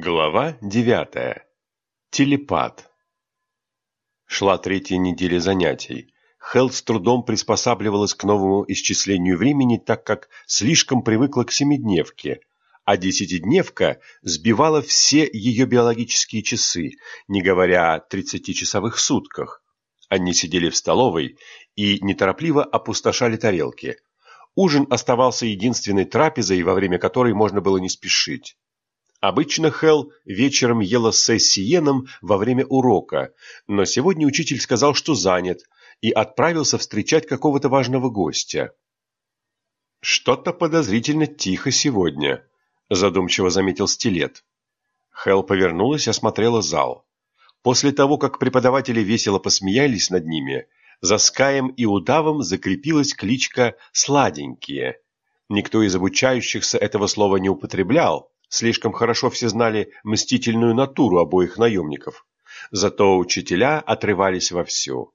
Глава девятая. Телепат. Шла третья неделя занятий. Хелл с трудом приспосабливалась к новому исчислению времени, так как слишком привыкла к семидневке, а десятидневка сбивала все ее биологические часы, не говоря о тридцатичасовых сутках. Они сидели в столовой и неторопливо опустошали тарелки. Ужин оставался единственной трапезой, во время которой можно было не спешить. Обычно Хелл вечером ела с Сессиеном во время урока, но сегодня учитель сказал, что занят, и отправился встречать какого-то важного гостя. «Что-то подозрительно тихо сегодня», – задумчиво заметил Стилет. Хелл повернулась и осмотрела зал. После того, как преподаватели весело посмеялись над ними, за Скаем и Удавом закрепилась кличка «Сладенькие». Никто из обучающихся этого слова не употреблял, Слишком хорошо все знали мстительную натуру обоих наемников. Зато учителя отрывались вовсю.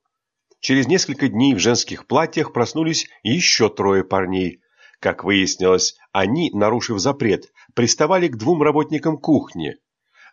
Через несколько дней в женских платьях проснулись еще трое парней. Как выяснилось, они, нарушив запрет, приставали к двум работникам кухни.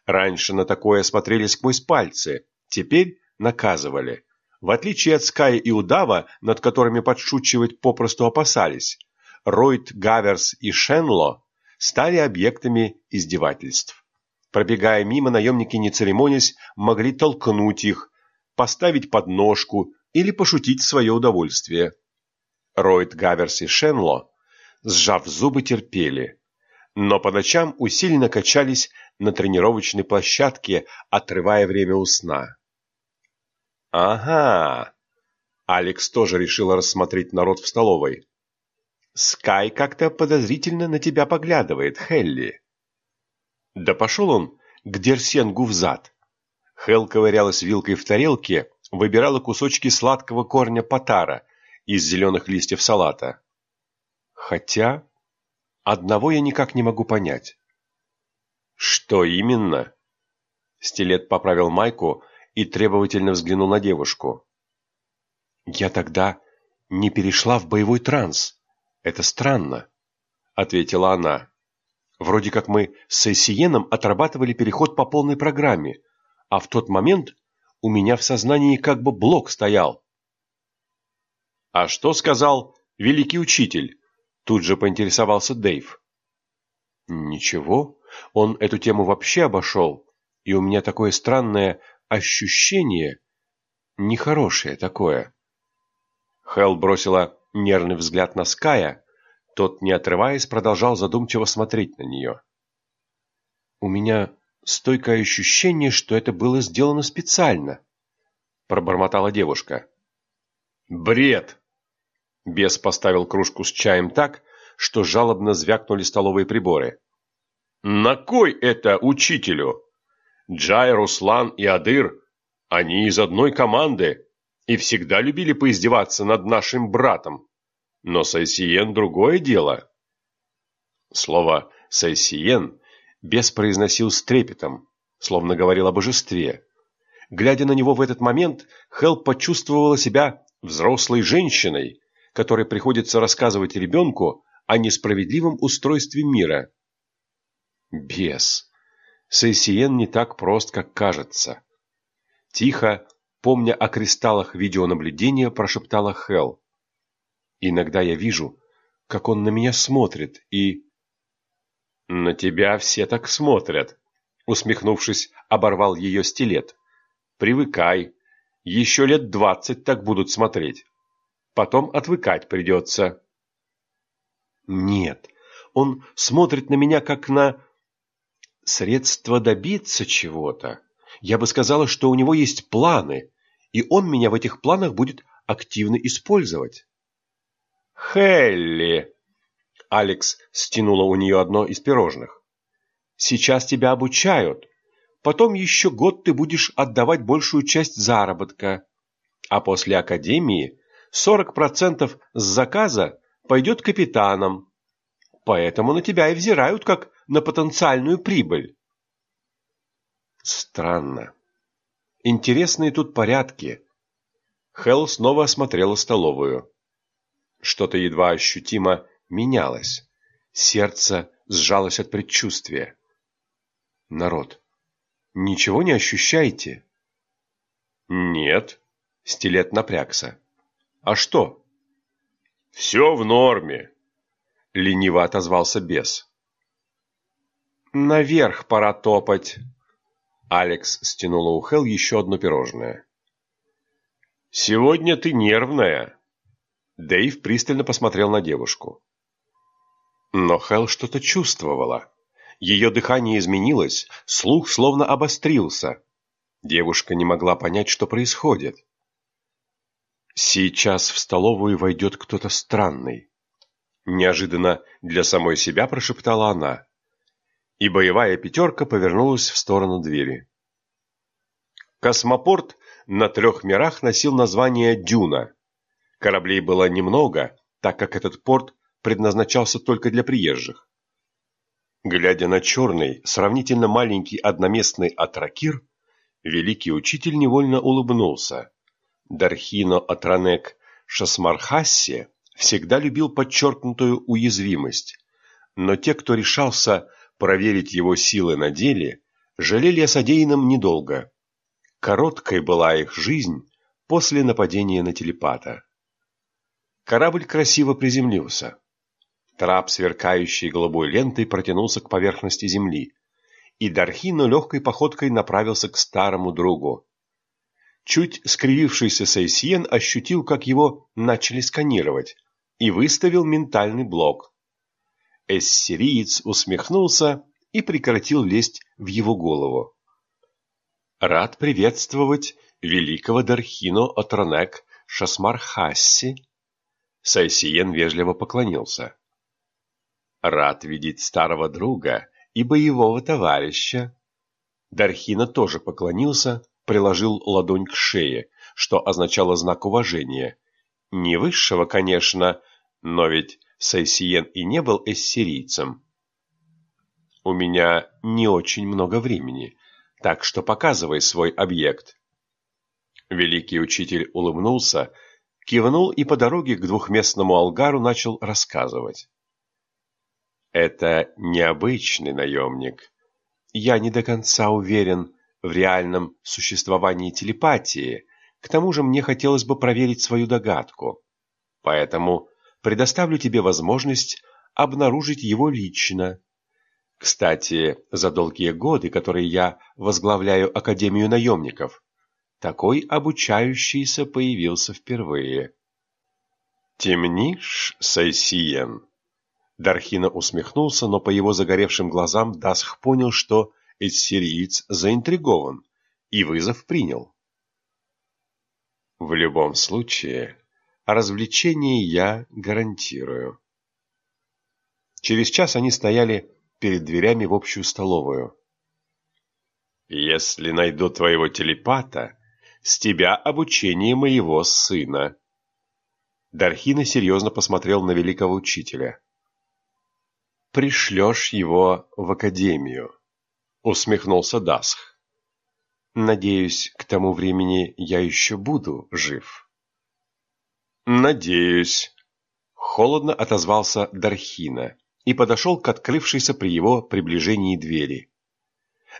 Раньше на такое смотрели сквозь пальцы, теперь наказывали. В отличие от Ская и Удава, над которыми подшучивать попросту опасались, Ройд, Гаверс и Шенло стали объектами издевательств. Пробегая мимо, наемники, не церемонясь, могли толкнуть их, поставить подножку или пошутить в свое удовольствие. Ройд, Гаверс и Шенло, сжав зубы, терпели, но по ночам усиленно качались на тренировочной площадке, отрывая время у сна. «Ага!» Алекс тоже решила рассмотреть народ в столовой. Скай как-то подозрительно на тебя поглядывает, Хелли. Да пошел он к Дерсенгу в зад. Хел ковырялась вилкой в тарелке, выбирала кусочки сладкого корня патара из зеленых листьев салата. Хотя одного я никак не могу понять. Что именно? Стилет поправил майку и требовательно взглянул на девушку. Я тогда не перешла в боевой транс. «Это странно», — ответила она. «Вроде как мы с Эссиеном отрабатывали переход по полной программе, а в тот момент у меня в сознании как бы блок стоял». «А что сказал великий учитель?» Тут же поинтересовался Дэйв. «Ничего, он эту тему вообще обошел, и у меня такое странное ощущение, нехорошее такое». Хелл бросила нервный взгляд на Ская, тот, не отрываясь, продолжал задумчиво смотреть на нее. «У меня стойкое ощущение, что это было сделано специально», — пробормотала девушка. «Бред!» Бес поставил кружку с чаем так, что жалобно звякнули столовые приборы. «На кой это учителю? Джай, Руслан и Адыр, они из одной команды и всегда любили поиздеваться над нашим братом. Но Сайсиен – другое дело. Слово «Сайсиен» бес произносил с трепетом, словно говорил о божестве. Глядя на него в этот момент, Хел почувствовала себя взрослой женщиной, которой приходится рассказывать ребенку о несправедливом устройстве мира. Бес. Сайсиен не так прост, как кажется. Тихо, помня о кристаллах видеонаблюдения, прошептала Хел. «Иногда я вижу, как он на меня смотрит, и...» «На тебя все так смотрят», — усмехнувшись, оборвал ее стилет. «Привыкай. Еще лет двадцать так будут смотреть. Потом отвыкать придется». «Нет, он смотрит на меня как на...» «Средство добиться чего-то», я бы сказала, что у него есть планы, и он меня в этих планах будет активно использовать. «Хелли!» Алекс стянула у нее одно из пирожных. «Сейчас тебя обучают. Потом еще год ты будешь отдавать большую часть заработка. А после академии 40% с заказа пойдет капитанам. Поэтому на тебя и взирают как на потенциальную прибыль. Странно. Интересные тут порядки. Хелл снова осмотрела столовую. Что-то едва ощутимо менялось. Сердце сжалось от предчувствия. Народ. Ничего не ощущаете? Нет. Стилет напрягся. А что? Все в норме. Лениво отозвался бес. Наверх пора топать. Алекс стянула у Хел еще одно пирожное. «Сегодня ты нервная!» Дэйв пристально посмотрел на девушку. Но Хел что-то чувствовала. Ее дыхание изменилось, слух словно обострился. Девушка не могла понять, что происходит. Сейчас в столовую войдет кто-то странный. Неожиданно для самой себя прошептала она. И боевая пятерка повернулась в сторону двери. Космопорт на трех мирах носил название «Дюна». Кораблей было немного, так как этот порт предназначался только для приезжих. Глядя на черный, сравнительно маленький одноместный Атракир, великий учитель невольно улыбнулся. Дархино Атранек Шасмархасси всегда любил подчеркнутую уязвимость, но те, кто решался проверить его силы на деле, жалели о содеянном недолго. Короткой была их жизнь после нападения на телепата. Корабль красиво приземлился. Трап, сверкающий голубой лентой, протянулся к поверхности земли, и Дархино легкой походкой направился к старому другу. Чуть скривившийся Сейсиен ощутил, как его начали сканировать, и выставил ментальный блок. Эссириец усмехнулся и прекратил лезть в его голову. Рад приветствовать великого Дархино Отронек Шасмархасси. Сайсиен вежливо поклонился. Рад видеть старого друга и боевого товарища. Дархина тоже поклонился, приложил ладонь к шее, что означало знак уважения. Не высшего, конечно, но ведь Сайсиен и не был эссирийцем. У меня не очень много времени, так что показывай свой объект. Великий учитель улыбнулся, кивнул и по дороге к двухместному алгару начал рассказывать. Это необычный наемник. Я не до конца уверен в реальном существовании телепатии, к тому же мне хотелось бы проверить свою догадку. Поэтому предоставлю тебе возможность обнаружить его лично, кстати, за долгие годы, которые я возглавляю Академию наемников, такой обучающийся появился впервые. «Темнишь, Сайсиен?» Дархина усмехнулся, но по его загоревшим глазам Дасх понял, что эссириец заинтригован, и вызов принял. «В любом случае, развлечение я гарантирую». Через час они стояли перед дверями в общую столовую. «Если найду твоего телепата, с тебя обучение моего сына». Дархина серьезно посмотрел на великого учителя. «Пришлешь его в академию», — усмехнулся Дасх. «Надеюсь, к тому времени я еще буду жив». «Надеюсь», — холодно отозвался Дархина и подошел к открывшейся при его приближении двери.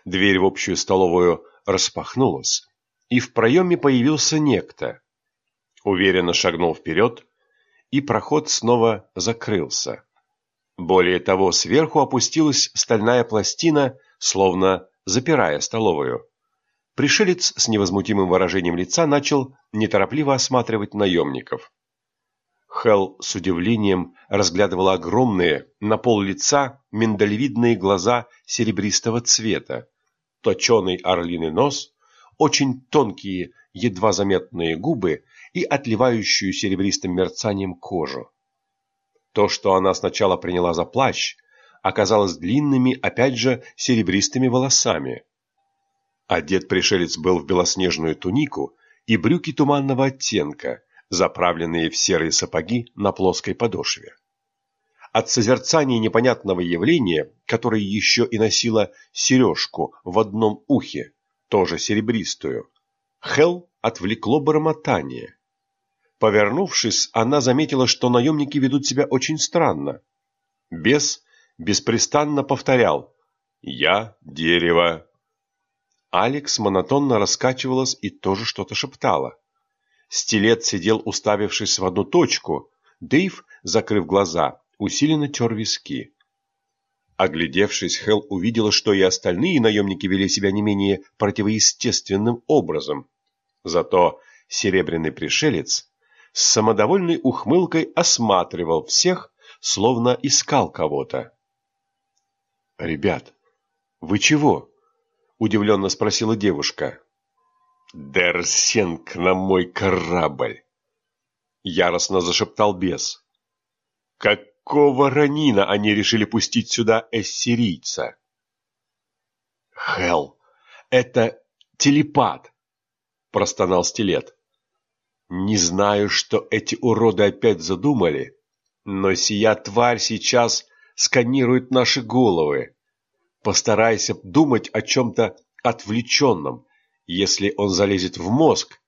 Дверь в общую столовую распахнулась, и в проеме появился некто. Уверенно шагнул вперед, и проход снова закрылся. Более того, сверху опустилась стальная пластина, словно запирая столовую. Пришелец с невозмутимым выражением лица начал неторопливо осматривать наемников. Хелл с удивлением разглядывала огромные, на пол лица, миндалевидные глаза серебристого цвета, точеный орлиный нос, очень тонкие, едва заметные губы и отливающую серебристым мерцанием кожу. То, что она сначала приняла за плащ, оказалось длинными, опять же, серебристыми волосами. Одет пришелец был в белоснежную тунику и брюки туманного оттенка – заправленные в серые сапоги на плоской подошве. От созерцания непонятного явления, которое еще и носило сережку в одном ухе, тоже серебристую, Хел отвлекло бормотание. Повернувшись, она заметила, что наемники ведут себя очень странно. Бес беспрестанно повторял Я – дерево. Алекс монотонно раскачивалась и тоже что-то шептала. Стилет сидел, уставившись в одну точку. Дэйв, закрыв глаза, усиленно тер виски. Оглядевшись, Хелл увидела, что и остальные наемники вели себя не менее противоестественным образом. Зато серебряный пришелец с самодовольной ухмылкой осматривал всех, словно искал кого-то. «Ребят, вы чего?» — удивленно спросила девушка. «Дерсенк на мой корабль!» Яростно зашептал бес. «Какого ранина они решили пустить сюда эссирийца?» «Хелл, это телепат!» — простонал стилет. «Не знаю, что эти уроды опять задумали, но сия тварь сейчас сканирует наши головы. Постарайся думать о чем-то отвлеченном. Если он залезет в мозг,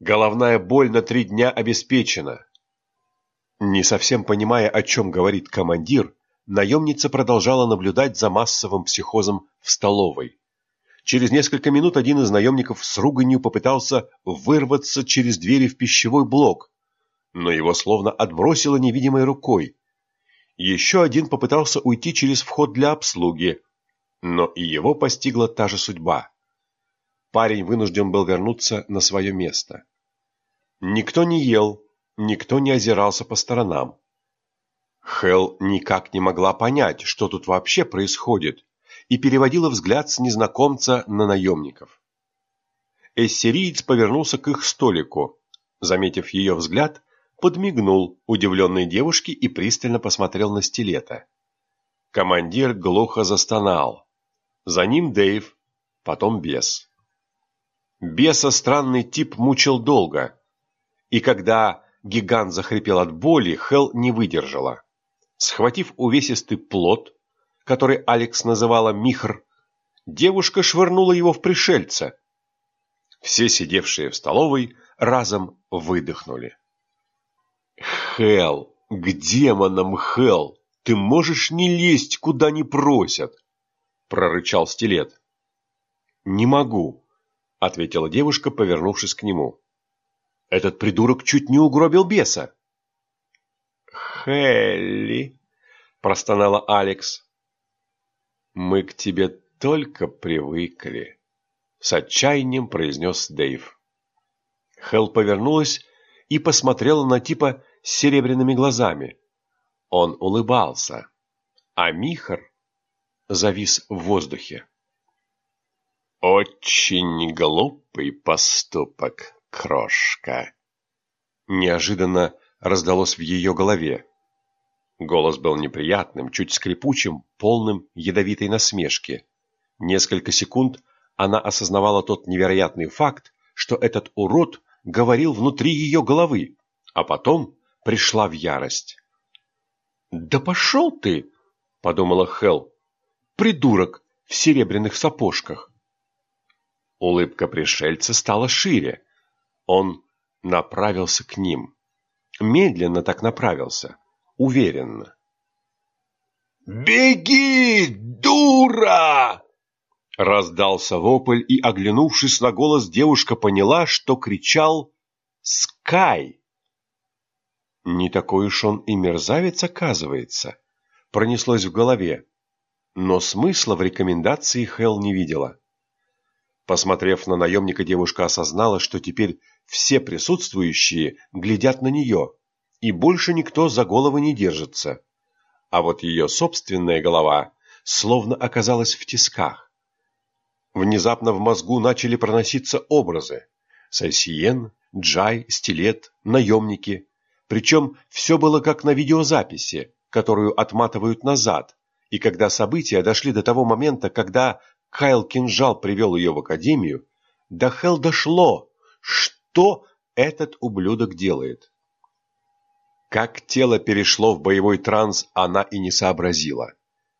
головная боль на три дня обеспечена. Не совсем понимая, о чем говорит командир, наемница продолжала наблюдать за массовым психозом в столовой. Через несколько минут один из наемников с руганью попытался вырваться через двери в пищевой блок, но его словно отбросило невидимой рукой. Еще один попытался уйти через вход для обслуги, но и его постигла та же судьба. Парень вынужден был вернуться на свое место. Никто не ел, никто не озирался по сторонам. Хел никак не могла понять, что тут вообще происходит, и переводила взгляд с незнакомца на наемников. Эссериец повернулся к их столику. Заметив ее взгляд, подмигнул удивленной девушке и пристально посмотрел на стилета. Командир глухо застонал. За ним Дэйв, потом бес. Беса странный тип мучил долго, и когда гигант захрипел от боли, Хел не выдержала. Схватив увесистый плод, который Алекс называла михр, девушка швырнула его в пришельца. Все сидевшие в столовой разом выдохнули. «Хелл! К демонам, Хелл! Ты можешь не лезть, куда не просят!» — прорычал стилет. «Не могу», — ответила девушка, повернувшись к нему. «Этот придурок чуть не угробил беса». «Хелли!» — простонала Алекс. «Мы к тебе только привыкли», — с отчаянием произнес Дэйв. Хелл повернулась и посмотрела на типа с серебряными глазами. Он улыбался, а Михар завис в воздухе. «Очень глупый поступок, крошка!» Неожиданно раздалось в ее голове. Голос был неприятным, чуть скрипучим, полным ядовитой насмешки. Несколько секунд она осознавала тот невероятный факт, что этот урод говорил внутри ее головы, а потом пришла в ярость. «Да пошел ты!» — подумала Хел. «Придурок в серебряных сапожках!» Улыбка пришельца стала шире. Он направился к ним. Медленно так направился, уверенно. «Беги, дура!» Раздался вопль, и, оглянувшись на голос, девушка поняла, что кричал «Скай!». Не такой уж он и мерзавец, оказывается, пронеслось в голове. Но смысла в рекомендации Хел не видела. Посмотрев на наемника, девушка осознала, что теперь все присутствующие глядят на нее, и больше никто за голову не держится. А вот ее собственная голова словно оказалась в тисках. Внезапно в мозгу начали проноситься образы. Сайсиен, Джай, Стилет, наемники – причем все было как на видеозаписи, которую отматывают назад, и когда события дошли до того момента, когда Кайл Кинжал привел ее в академию, до Хел дошло, что этот ублюдок делает. Как тело перешло в боевой транс, она и не сообразила.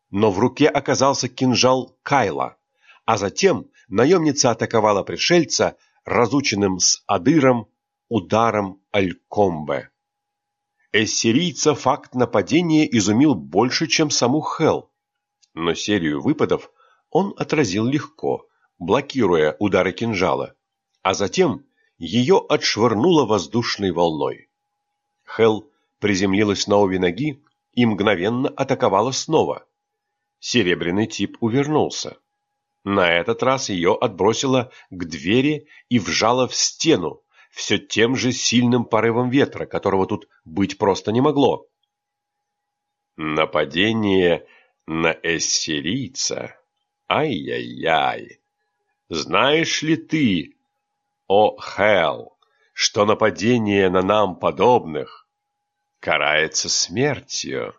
Но в руке оказался кинжал Кайла, а затем наемница атаковала пришельца, разученным с Адыром ударом Алькомбе. Эссирийца факт нападения изумил больше, чем саму Хел. Но серию выпадов он отразил легко, блокируя удары кинжала, а затем ее отшвырнуло воздушной волной. Хел приземлилась на обе ноги и мгновенно атаковала снова. Серебряный тип увернулся. На этот раз ее отбросило к двери и вжало в стену, все тем же сильным порывом ветра, которого тут быть просто не могло. Нападение на эссерийца. Ай-яй-яй. Знаешь ли ты, о Хел, что нападение на нам подобных карается смертью?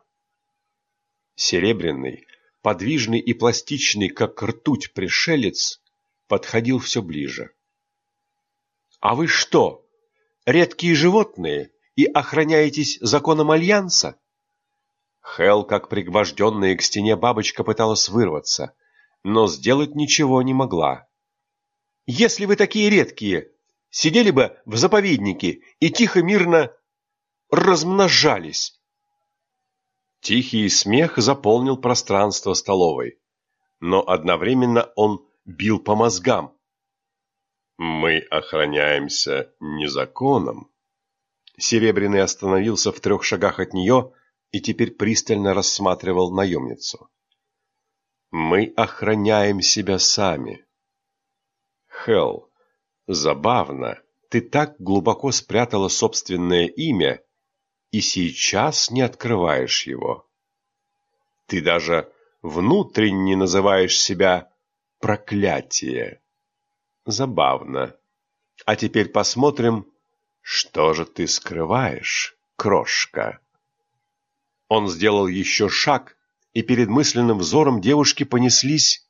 Серебряный, подвижный и пластичный, как ртуть пришелец, подходил все ближе. «А вы что, редкие животные и охраняетесь законом Альянса?» Хел, как пригвожденная к стене бабочка, пыталась вырваться, но сделать ничего не могла. «Если вы такие редкие, сидели бы в заповеднике и тихо-мирно размножались!» Тихий смех заполнил пространство столовой, но одновременно он бил по мозгам. «Мы охраняемся не законом». Серебряный остановился в трех шагах от нее и теперь пристально рассматривал наемницу. «Мы охраняем себя сами». Хелл, забавно, ты так глубоко спрятала собственное имя, и сейчас не открываешь его. Ты даже внутренне называешь себя проклятие. Забавно. А теперь посмотрим, что же ты скрываешь, крошка. Он сделал еще шаг, и перед мысленным взором девушки понеслись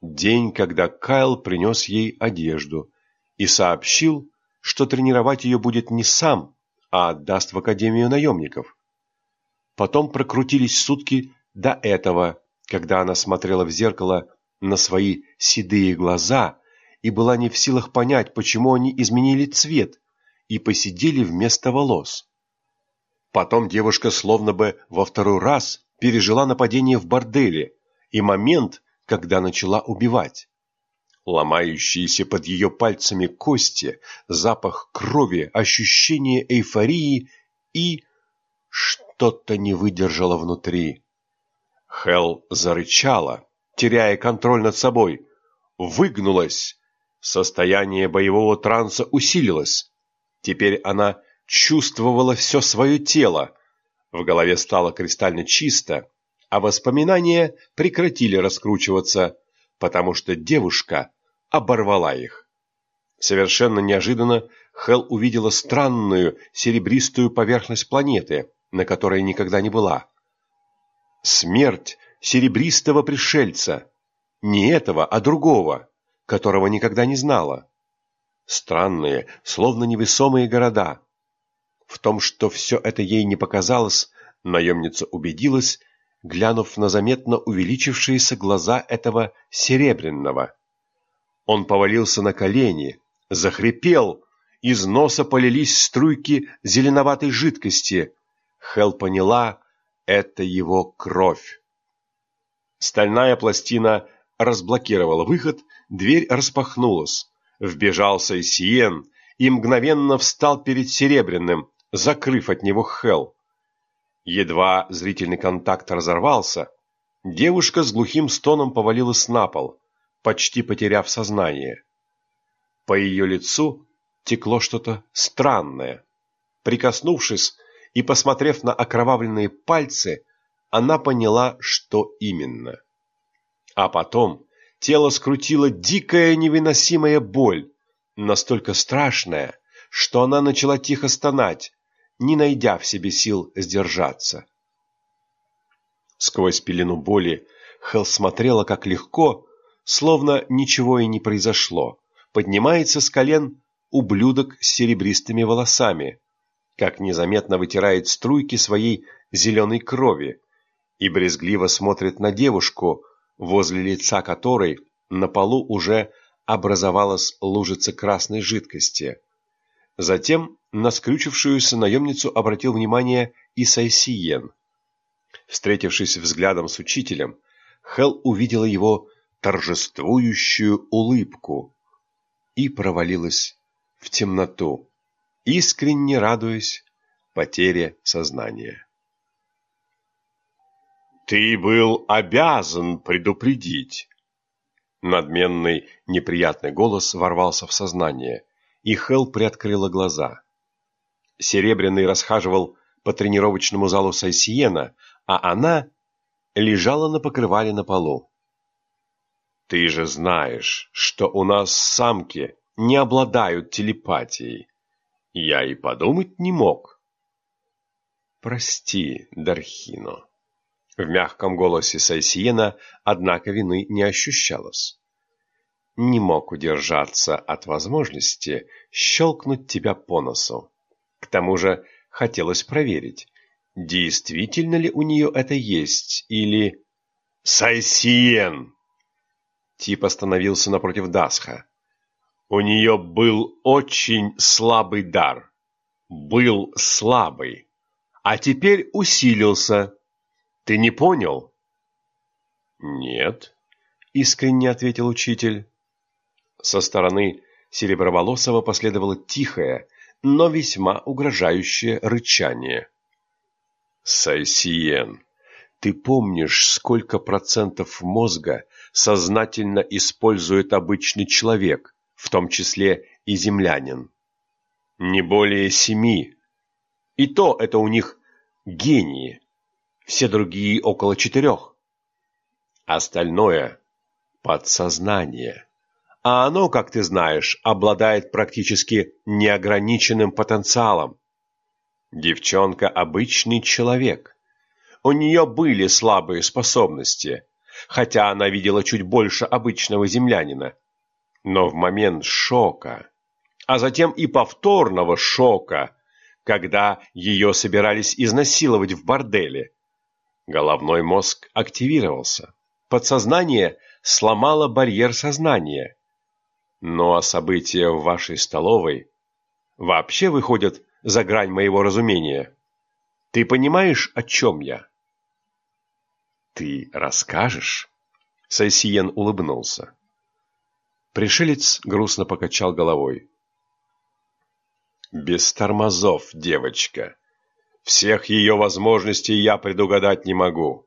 день, когда Кайл принес ей одежду и сообщил, что тренировать ее будет не сам, а отдаст в Академию наемников. Потом прокрутились сутки до этого, когда она смотрела в зеркало на свои седые глаза и была не в силах понять, почему они изменили цвет и посидели вместо волос. Потом девушка словно бы во второй раз пережила нападение в борделе и момент, когда начала убивать ломающиеся под ее пальцами кости, запах крови, ощущение эйфории и... Что-то не выдержало внутри. Хел зарычала, теряя контроль над собой, выгнулась. Состояние боевого транса усилилось. Теперь она чувствовала все свое тело. В голове стало кристально чисто, а воспоминания прекратили раскручиваться, потому что девушка оборвала их. Совершенно неожиданно Хел увидела странную серебристую поверхность планеты, на которой никогда не была. Смерть серебристого пришельца. Не этого, а другого, которого никогда не знала. Странные, словно невесомые города. В том, что все это ей не показалось, наемница убедилась, глянув на заметно увеличившиеся глаза этого серебряного. Он повалился на колени, захрипел, из носа полились струйки зеленоватой жидкости. Хел поняла, это его кровь. Стальная пластина разблокировала выход, дверь распахнулась. Вбежался Сиен и мгновенно встал перед Серебряным, закрыв от него Хел. Едва зрительный контакт разорвался, девушка с глухим стоном повалилась на пол, почти потеряв сознание. По ее лицу текло что-то странное. Прикоснувшись и посмотрев на окровавленные пальцы, она поняла, что именно. А потом тело скрутило дикая невыносимая боль, настолько страшная, что она начала тихо стонать, не найдя в себе сил сдержаться. Сквозь пелену боли Хелл смотрела, как легко, словно ничего и не произошло, поднимается с колен ублюдок с серебристыми волосами, как незаметно вытирает струйки своей зеленой крови и брезгливо смотрит на девушку, возле лица которой на полу уже образовалась лужица красной жидкости. Затем на скрючившуюся наемницу обратил внимание и Сайсиен. Встретившись взглядом с учителем, Хел увидела его торжествующую улыбку и провалилась в темноту, искренне радуясь потере сознания. «Ты был обязан предупредить!» Надменный, неприятный голос ворвался в сознание, и Хел приоткрыла глаза. Серебряный расхаживал по тренировочному залу Сайсиена, а она лежала на покрывале на полу. «Ты же знаешь, что у нас самки не обладают телепатией. Я и подумать не мог». «Прости, Дархино». В мягком голосе Сайсиена, однако, вины не ощущалось. Не мог удержаться от возможности щелкнуть тебя по носу. К тому же хотелось проверить, действительно ли у нее это есть, или... «Сайсиен!» Тип остановился напротив Дасха. У нее был очень слабый дар. Был слабый. А теперь усилился. Ты не понял? Нет, искренне ответил учитель. Со стороны Сереброволосого последовало тихое, но весьма угрожающее рычание. Сайсиен, ты помнишь, сколько процентов мозга сознательно использует обычный человек, в том числе и землянин? Не более семи. И то это у них гении, все другие около четырех. Остальное – подсознание. А оно, как ты знаешь, обладает практически неограниченным потенциалом. Девчонка – обычный человек. У нее были слабые способности, хотя она видела чуть больше обычного землянина. Но в момент шока, а затем и повторного шока, когда ее собирались изнасиловать в борделе, головной мозг активировался. Подсознание сломало барьер сознания – ну а события в вашей столовой вообще выходят за грань моего разумения. Ты понимаешь, о чем я? Ты расскажешь? Сайсиен улыбнулся. Пришелец грустно покачал головой. Без тормозов, девочка. Всех ее возможностей я предугадать не могу.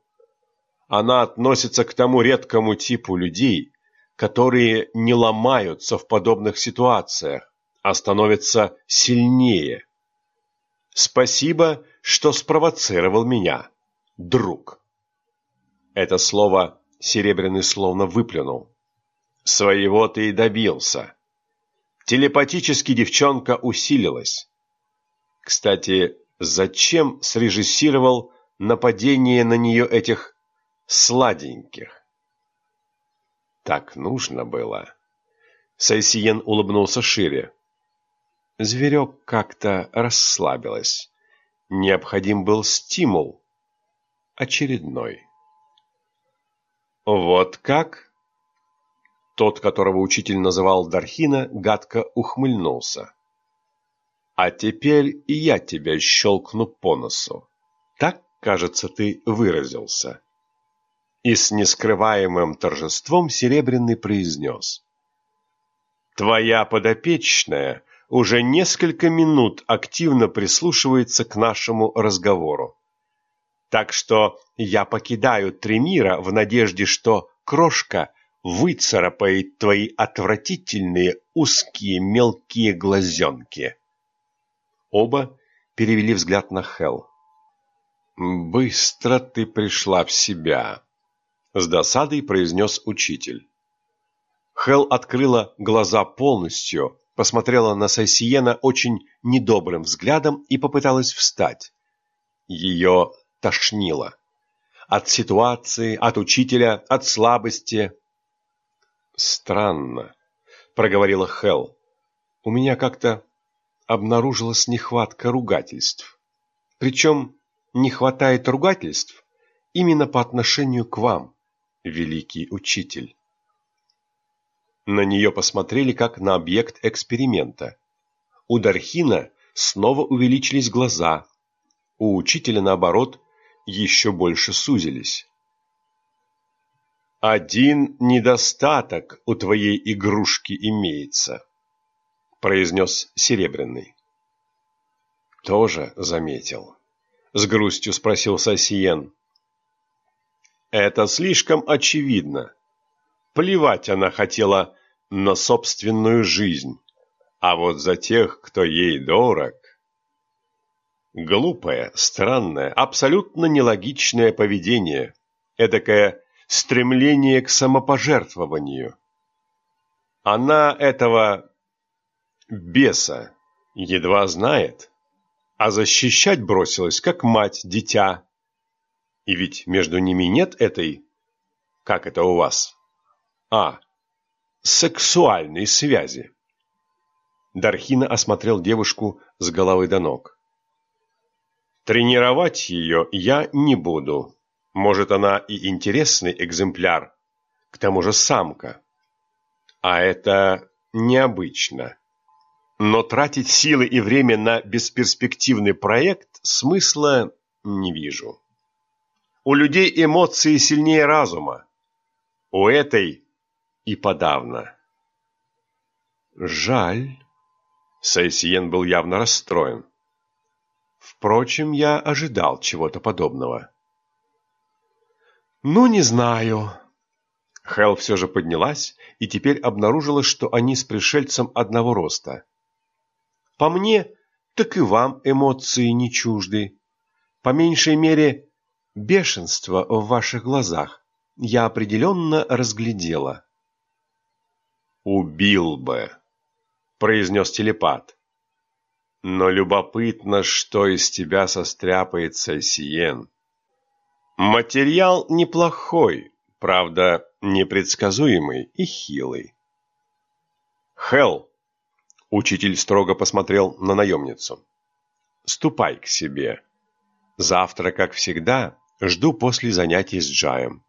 Она относится к тому редкому типу людей, которые не ломаются в подобных ситуациях, а становятся сильнее. Спасибо, что спровоцировал меня, друг. Это слово Серебряный словно выплюнул. Своего ты и добился. Телепатически девчонка усилилась. Кстати, зачем срежиссировал нападение на нее этих сладеньких? Так нужно было. Сайсиен улыбнулся шире. Зверек как-то расслабилась. Необходим был стимул. Очередной. Вот как? Тот, которого учитель называл Дархина, гадко ухмыльнулся. А теперь и я тебя щелкну по носу. Так, кажется, ты выразился и с нескрываемым торжеством Серебряный произнес. «Твоя подопечная уже несколько минут активно прислушивается к нашему разговору. Так что я покидаю Тремира в надежде, что крошка выцарапает твои отвратительные узкие мелкие глазенки». Оба перевели взгляд на Хел. «Быстро ты пришла в себя», с досадой произнес учитель. Хел открыла глаза полностью, посмотрела на Сайсиена очень недобрым взглядом и попыталась встать. Ее тошнило. От ситуации, от учителя, от слабости. «Странно», — проговорила Хел. «У меня как-то обнаружилась нехватка ругательств. Причем не хватает ругательств именно по отношению к вам великий учитель. На нее посмотрели как на объект эксперимента. У Дархина снова увеличились глаза, у учителя, наоборот, еще больше сузились. «Один недостаток у твоей игрушки имеется», — произнес Серебряный. «Тоже заметил», — с грустью спросил Сосиен. «Это слишком очевидно. Плевать она хотела на собственную жизнь, а вот за тех, кто ей дорог...» Глупое, странное, абсолютно нелогичное поведение, эдакое стремление к самопожертвованию. Она этого беса едва знает, а защищать бросилась, как мать, дитя. И ведь между ними нет этой, как это у вас, а, сексуальной связи. Дархина осмотрел девушку с головы до ног. Тренировать ее я не буду. Может, она и интересный экземпляр, к тому же самка. А это необычно. Но тратить силы и время на бесперспективный проект смысла не вижу. У людей эмоции сильнее разума. У этой и подавно. Жаль. Сайсиен был явно расстроен. Впрочем, я ожидал чего-то подобного. «Ну, не знаю». Хел все же поднялась и теперь обнаружила, что они с пришельцем одного роста. «По мне, так и вам эмоции не чужды. По меньшей мере, бешенство в ваших глазах я определенно разглядела». «Убил бы», — произнес телепат. Но любопытно, что из тебя состряпается Сиен. Материал неплохой, правда, непредсказуемый и хилый. Хел, учитель строго посмотрел на наемницу. Ступай к себе. Завтра, как всегда, жду после занятий с Джаем.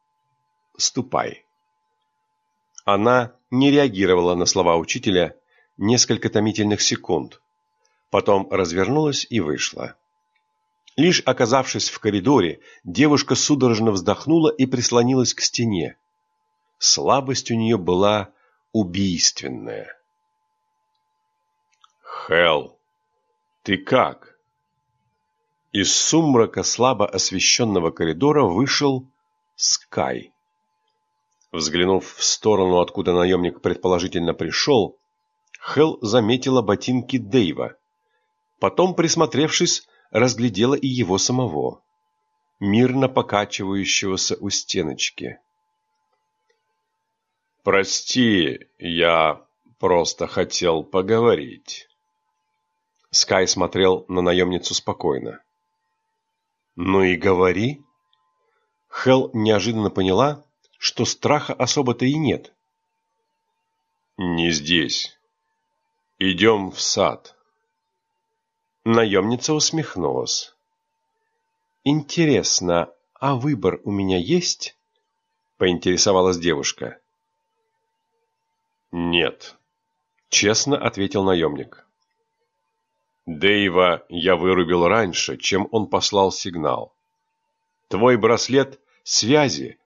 Ступай. Она не реагировала на слова учителя несколько томительных секунд, потом развернулась и вышла. Лишь оказавшись в коридоре, девушка судорожно вздохнула и прислонилась к стене. Слабость у нее была убийственная. «Хелл, ты как?» Из сумрака слабо освещенного коридора вышел Скай. Взглянув в сторону, откуда наемник предположительно пришел, Хелл заметила ботинки Дэйва, Потом, присмотревшись, разглядела и его самого, мирно покачивающегося у стеночки. «Прости, я просто хотел поговорить». Скай смотрел на наемницу спокойно. «Ну и говори». Хел неожиданно поняла, что страха особо-то и нет. «Не здесь. Идем в сад». Наемница усмехнулась. «Интересно, а выбор у меня есть?» — поинтересовалась девушка. «Нет», — честно ответил наемник. «Дэйва я вырубил раньше, чем он послал сигнал. Твой браслет связи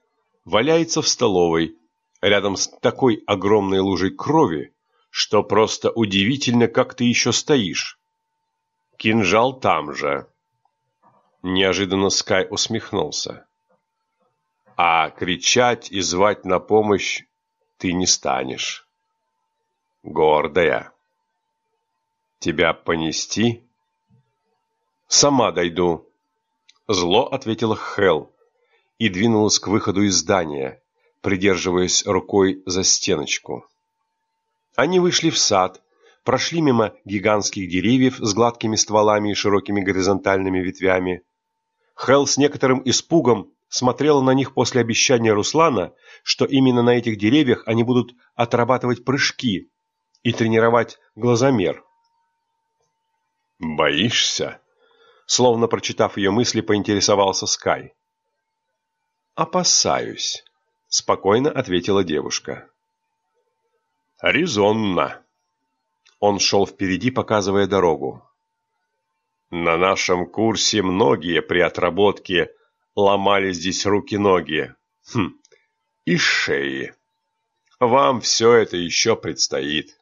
валяется в столовой, рядом с такой огромной лужей крови, что просто удивительно, как ты еще стоишь. Кинжал там же. Неожиданно Скай усмехнулся. А кричать и звать на помощь ты не станешь. Гордая. Тебя понести? Сама дойду. Зло ответила Хел и двинулась к выходу из здания, придерживаясь рукой за стеночку. Они вышли в сад, прошли мимо гигантских деревьев с гладкими стволами и широкими горизонтальными ветвями. Хелл с некоторым испугом смотрела на них после обещания Руслана, что именно на этих деревьях они будут отрабатывать прыжки и тренировать глазомер. «Боишься?» Словно прочитав ее мысли, поинтересовался Скай. «Опасаюсь», — спокойно ответила девушка. «Резонно», он шел впереди, показывая дорогу. На нашем курсе многие при отработке ломали здесь руки-ноги. Хм, и шеи. Вам все это еще предстоит.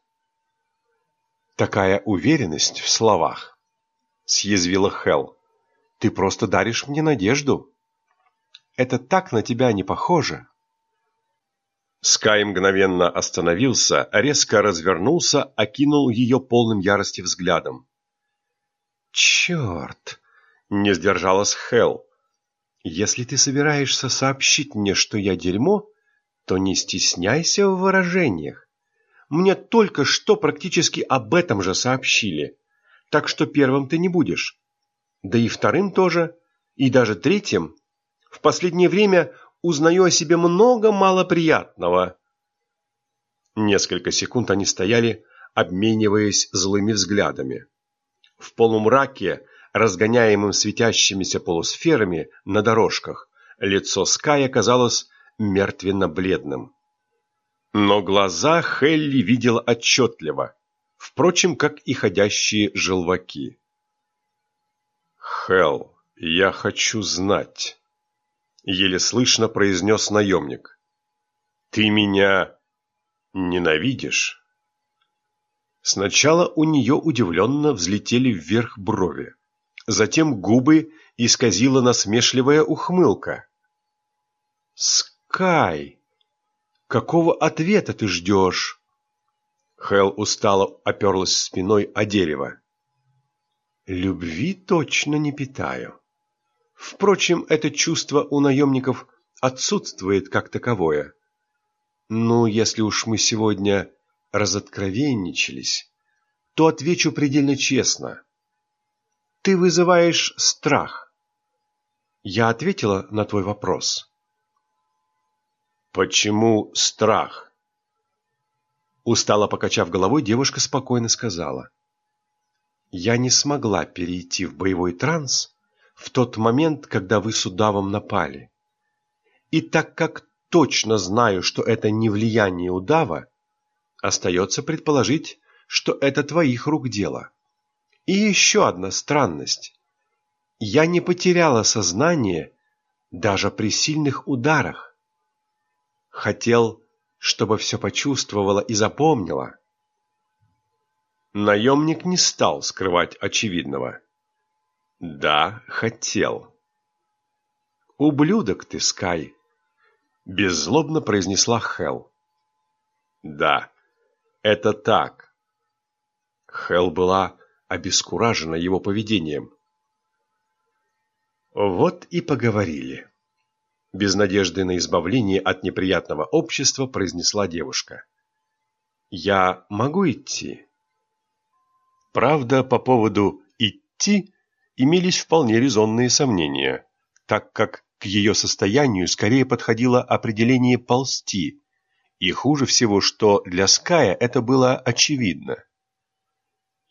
Такая уверенность в словах, съязвила Хел. Ты просто даришь мне надежду. Это так на тебя не похоже. Скай мгновенно остановился, резко развернулся, окинул ее полным ярости взглядом. «Черт!» — не сдержалась Хел. «Если ты собираешься сообщить мне, что я дерьмо, то не стесняйся в выражениях. Мне только что практически об этом же сообщили, так что первым ты не будешь. Да и вторым тоже, и даже третьим. В последнее время узнаю о себе много малоприятного. Несколько секунд они стояли, обмениваясь злыми взглядами. В полумраке, разгоняемым светящимися полусферами на дорожках, лицо Ская казалось мертвенно-бледным. Но глаза Хелли видела отчетливо, впрочем, как и ходящие желваки. «Хелл, я хочу знать», — еле слышно произнес наемник. «Ты меня ненавидишь?» Сначала у нее удивленно взлетели вверх брови, затем губы исказила насмешливая ухмылка. «Скай, какого ответа ты ждешь?» Хел устало оперлась спиной о дерево. «Любви точно не питаю. Впрочем, это чувство у наемников отсутствует как таковое. Ну, если уж мы сегодня разоткровенничались, то отвечу предельно честно. Ты вызываешь страх. Я ответила на твой вопрос. Почему страх? Устало покачав головой, девушка спокойно сказала. Я не смогла перейти в боевой транс, в тот момент, когда вы с удавом напали. И так как точно знаю, что это не влияние удава, остается предположить, что это твоих рук дело. И еще одна странность. Я не потеряла сознание даже при сильных ударах. Хотел, чтобы все почувствовала и запомнила. Наемник не стал скрывать очевидного. Да, хотел. Ублюдок ты, Скай, беззлобно произнесла Хел. Да, это так. Хел была обескуражена его поведением. Вот и поговорили. Без надежды на избавление от неприятного общества произнесла девушка. Я могу идти? Правда, по поводу «идти» имелись вполне резонные сомнения, так как к ее состоянию скорее подходило определение «ползти», и хуже всего, что для Ская это было очевидно.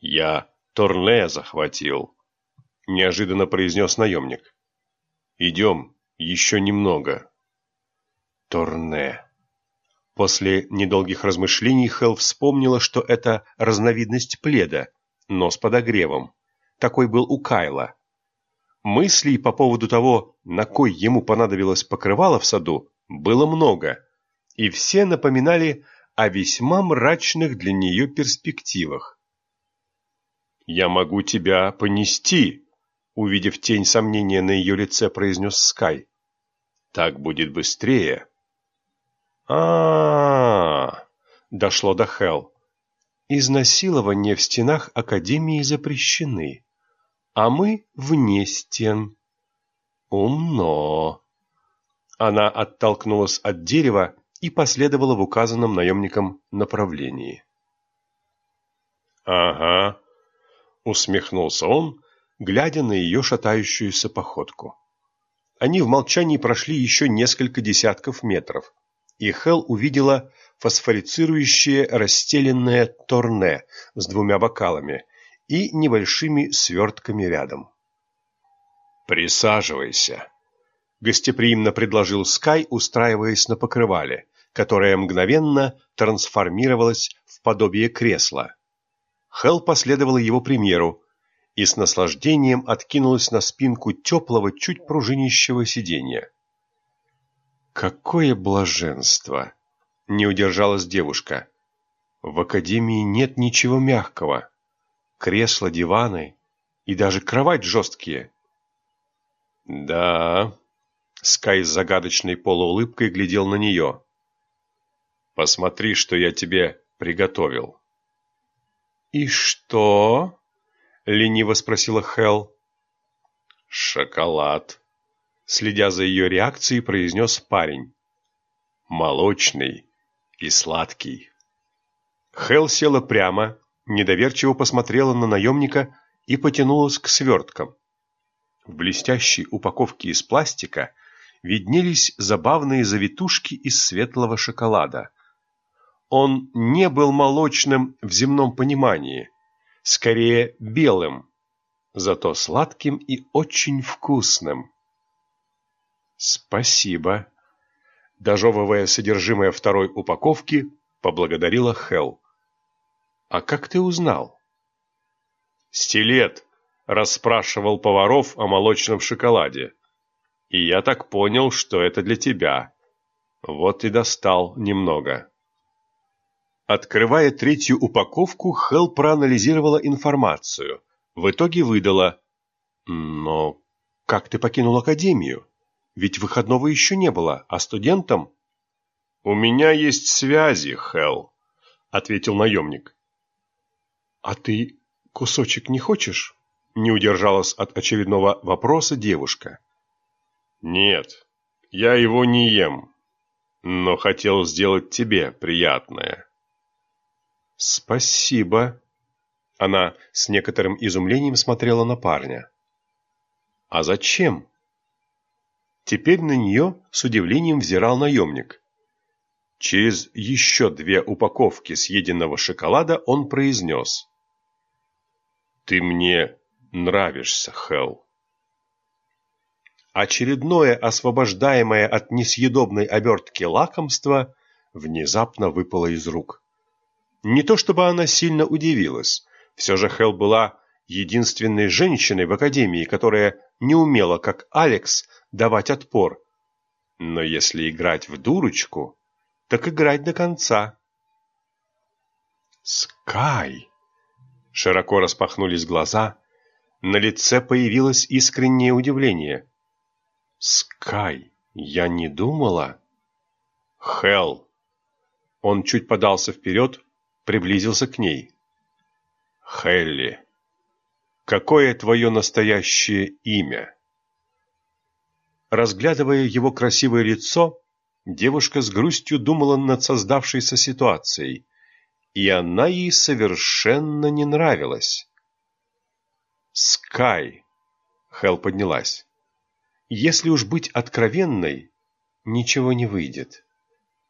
«Я Торне захватил», — неожиданно произнес наемник. «Идем, еще немного». Торне. После недолгих размышлений Хелл вспомнила, что это разновидность пледа, но с подогревом такой был у Кайла. Мыслей по поводу того, на кой ему понадобилось покрывало в саду, было много, и все напоминали о весьма мрачных для нее перспективах. «Я могу тебя понести», — увидев тень сомнения на ее лице, произнес Скай. «Так будет быстрее». А, -а, -а, дошло до Хел. Изнасилования в стенах Академии запрещены а мы вне стен. Умно. Она оттолкнулась от дерева и последовала в указанном наемником направлении. «Ага», — усмехнулся он, глядя на ее шатающуюся походку. Они в молчании прошли еще несколько десятков метров, и Хел увидела фосфорицирующее расстеленное торне с двумя бокалами и небольшими свертками рядом. «Присаживайся», — гостеприимно предложил Скай, устраиваясь на покрывале, которое мгновенно трансформировалось в подобие кресла. Хел последовала его примеру и с наслаждением откинулась на спинку теплого, чуть пружинищего сиденья. Какое блаженство! Не удержалась девушка. В академии нет ничего мягкого. Кресла, диваны и даже кровать жесткие. Да, Скай с загадочной полуулыбкой глядел на нее. Посмотри, что я тебе приготовил. И что? Лениво спросила Хел. Шоколад. Следя за ее реакцией, произнес парень. Молочный и сладкий. Хел села прямо, недоверчиво посмотрела на наемника и потянулась к сверткам. В блестящей упаковке из пластика виднелись забавные завитушки из светлого шоколада. Он не был молочным в земном понимании, скорее белым, зато сладким и очень вкусным. «Спасибо», дожевывая содержимое второй упаковки, поблагодарила Хел. «А как ты узнал?» «Стилет расспрашивал поваров о молочном шоколаде, и я так понял, что это для тебя. Вот и достал немного». Открывая третью упаковку, Хел проанализировала информацию. В итоге выдала «Но как ты покинул академию?» Ведь выходного еще не было, а студентам... «У меня есть связи, Хелл», — ответил наемник. «А ты кусочек не хочешь?» — не удержалась от очередного вопроса девушка. «Нет, я его не ем, но хотел сделать тебе приятное». «Спасибо». Она с некоторым изумлением смотрела на парня. «А зачем?» Теперь на нее с удивлением взирал наемник. Через еще две упаковки съеденного шоколада он произнес. «Ты мне нравишься, Хелл». Очередное освобождаемое от несъедобной обертки лакомство внезапно выпало из рук. Не то чтобы она сильно удивилась, все же Хелл была единственной женщиной в академии, которая не умела, как Алекс, давать отпор. Но если играть в дурочку, так играть до конца. «Скай!» Широко распахнулись глаза, на лице появилось искреннее удивление. «Скай, я не думала...» «Хелл!» Он чуть подался вперед, приблизился к ней. «Хелли, какое твое настоящее имя?» Разглядывая его красивое лицо, девушка с грустью думала над создавшейся ситуацией, и она ей совершенно не нравилась. «Скай!» — Хел поднялась. «Если уж быть откровенной, ничего не выйдет.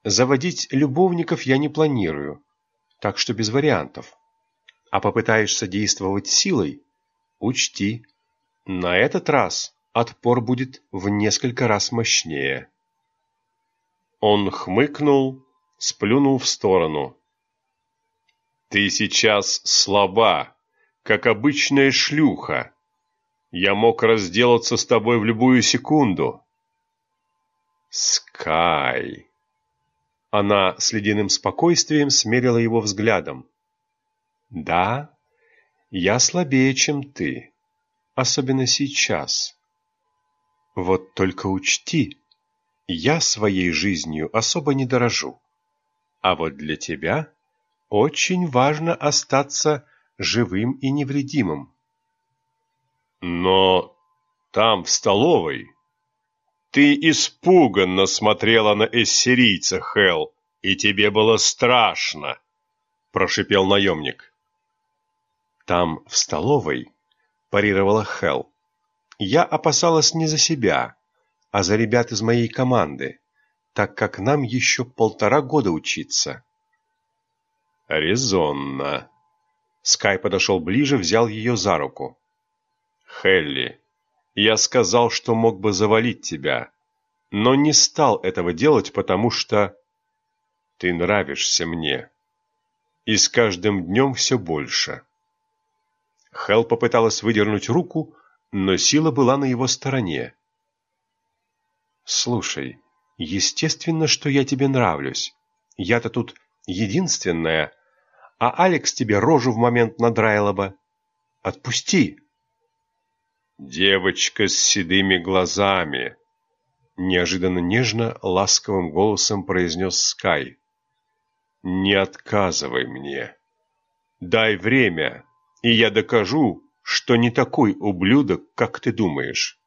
Заводить любовников я не планирую, так что без вариантов. А попытаешься действовать силой — учти, на этот раз отпор будет в несколько раз мощнее. Он хмыкнул, сплюнул в сторону. «Ты сейчас слаба, как обычная шлюха. Я мог разделаться с тобой в любую секунду». «Скай!» Она с ледяным спокойствием смерила его взглядом. «Да, я слабее, чем ты, особенно сейчас. Вот только учти, я своей жизнью особо не дорожу. А вот для тебя очень важно остаться живым и невредимым. Но там, в столовой, ты испуганно смотрела на эссерийца, Хел, и тебе было страшно, прошипел наемник. Там, в столовой, парировала Хел, я опасалась не за себя, а за ребят из моей команды, так как нам еще полтора года учиться. Резонно. Скай подошел ближе, взял ее за руку. Хелли, я сказал, что мог бы завалить тебя, но не стал этого делать, потому что ты нравишься мне. И с каждым днем все больше. Хел попыталась выдернуть руку, но сила была на его стороне. «Слушай, Естественно, что я тебе нравлюсь. Я-то тут единственная, а Алекс тебе рожу в момент надраила бы. Отпусти!» «Девочка с седыми глазами!» Неожиданно нежно, ласковым голосом произнес Скай. «Не отказывай мне. Дай время, и я докажу, что не такой ублюдок, как ты думаешь».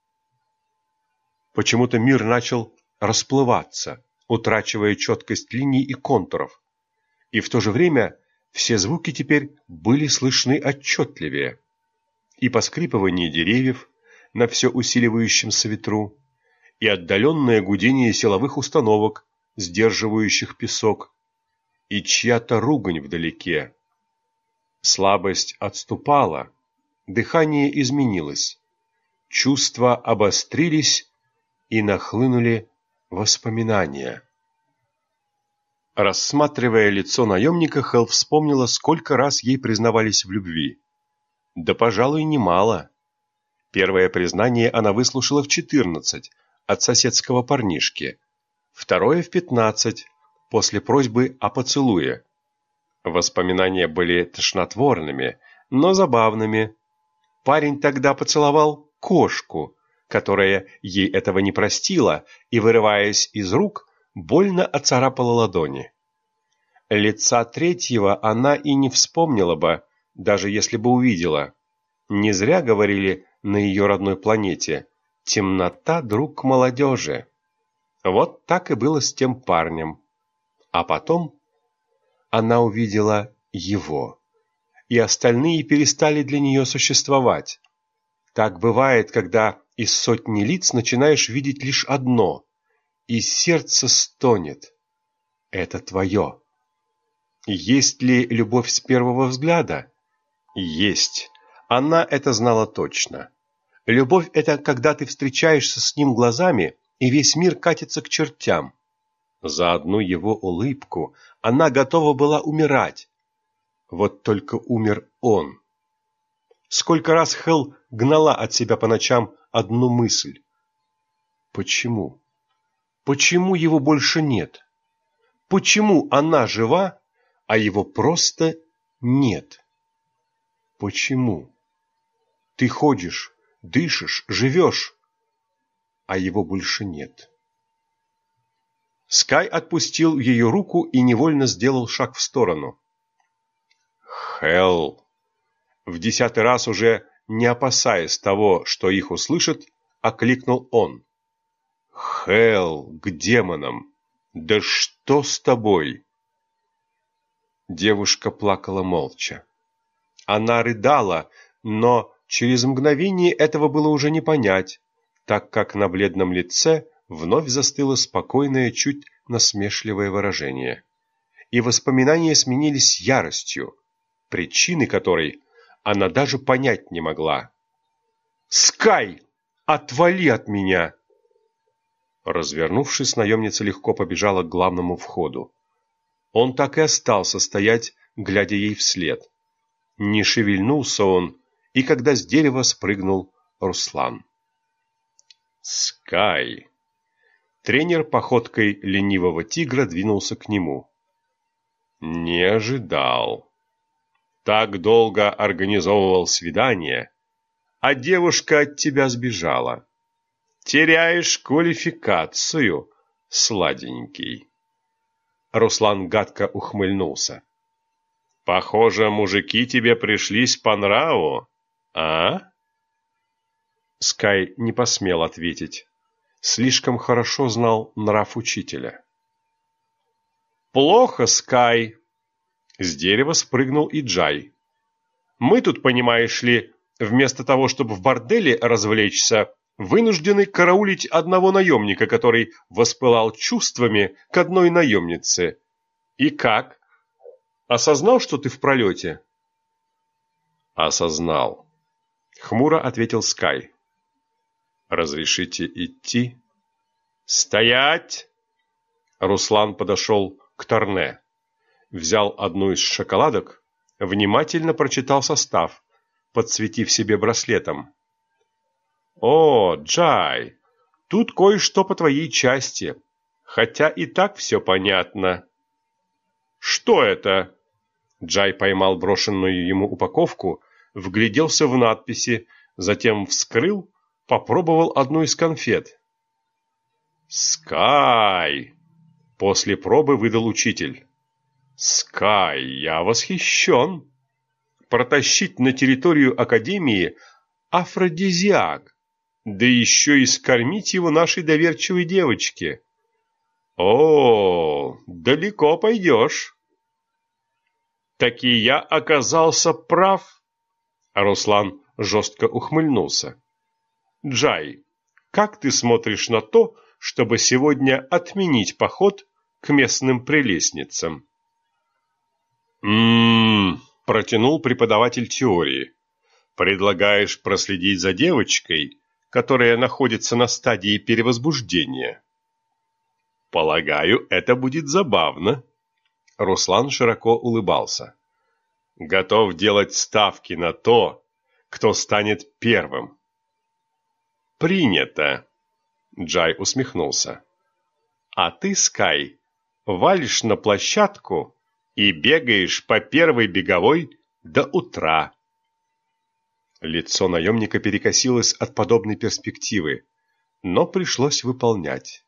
Почему-то мир начал расплываться, утрачивая четкость линий и контуров. И в то же время все звуки теперь были слышны отчетливее. И поскрипывание деревьев на все усиливающемся ветру, и отдаленное гудение силовых установок, сдерживающих песок, и чья-то ругань вдалеке. Слабость отступала, дыхание изменилось, чувства обострились и нахлынули воспоминания. Рассматривая лицо наемника, Хелл вспомнила, сколько раз ей признавались в любви. Да, пожалуй, немало. Первое признание она выслушала в четырнадцать от соседского парнишки, второе в пятнадцать после просьбы о поцелуе. Воспоминания были тошнотворными, но забавными. Парень тогда поцеловал кошку, которая ей этого не простила и, вырываясь из рук, больно оцарапала ладони. Лица третьего она и не вспомнила бы, даже если бы увидела. Не зря говорили на ее родной планете «темнота – друг молодежи». Вот так и было с тем парнем. А потом она увидела его, и остальные перестали для нее существовать. Так бывает, когда из сотни лиц начинаешь видеть лишь одно, и сердце стонет. Это твое. Есть ли любовь с первого взгляда? Есть. Она это знала точно. Любовь – это когда ты встречаешься с ним глазами, и весь мир катится к чертям. За одну его улыбку она готова была умирать. Вот только умер он. Сколько раз Хелл гнала от себя по ночам одну мысль. Почему? Почему его больше нет? Почему она жива, а его просто нет? Почему? Ты ходишь, дышишь, живешь, а его больше нет. Скай отпустил ее руку и невольно сделал шаг в сторону. Хелл! В десятый раз уже не опасаясь того, что их услышат, окликнул он. Хел, к демонам! Да что с тобой?» Девушка плакала молча. Она рыдала, но через мгновение этого было уже не понять, так как на бледном лице вновь застыло спокойное, чуть насмешливое выражение. И воспоминания сменились яростью, причины которой она даже понять не могла. «Скай, отвали от меня!» Развернувшись, наемница легко побежала к главному входу. Он так и остался стоять, глядя ей вслед. Не шевельнулся он, и когда с дерева спрыгнул Руслан. «Скай!» Тренер походкой ленивого тигра двинулся к нему. «Не ожидал. Так долго организовывал свидание, а девушка от тебя сбежала. Теряешь квалификацию, сладенький. Руслан гадко ухмыльнулся. Похоже, мужики тебе пришлись по нраву, а? Скай не посмел ответить. Слишком хорошо знал нрав учителя. Плохо, Скай. С дерева спрыгнул и Джай. Мы тут, понимаешь ли, вместо того, чтобы в борделе развлечься, вынуждены караулить одного наемника, который воспылал чувствами к одной наемнице. И как? Осознал, что ты в пролете? Осознал. Хмуро ответил Скай. Разрешите идти? Стоять! Руслан подошел к Торне, взял одну из шоколадок, внимательно прочитал состав, подсветив себе браслетом. «О, Джай, тут кое-что по твоей части. Хотя и так все понятно. Что это? Джай поймал брошенную ему упаковку, вгляделся в надписи, затем вскрыл, попробовал одну из конфет. «Скай!» — после пробы выдал учитель. «Скай, я восхищен!» Протащить на территорию Академии афродизиак, да еще и скормить его нашей доверчивой девочке. О, далеко пойдешь. Таки я оказался прав. Руслан жестко ухмыльнулся. Джай, как ты смотришь на то, чтобы сегодня отменить поход к местным прелестницам? М-м, протянул преподаватель теории. Предлагаешь проследить за девочкой, которая находится на стадии перевозбуждения? Полагаю, это будет забавно. Руслан широко улыбался. Готов делать ставки на то, кто станет первым. Принято. Джай усмехнулся. А ты, Скай, валишь на площадку и бегаешь по первой беговой до утра. Лицо наемника перекосилось от подобной перспективы, но пришлось выполнять.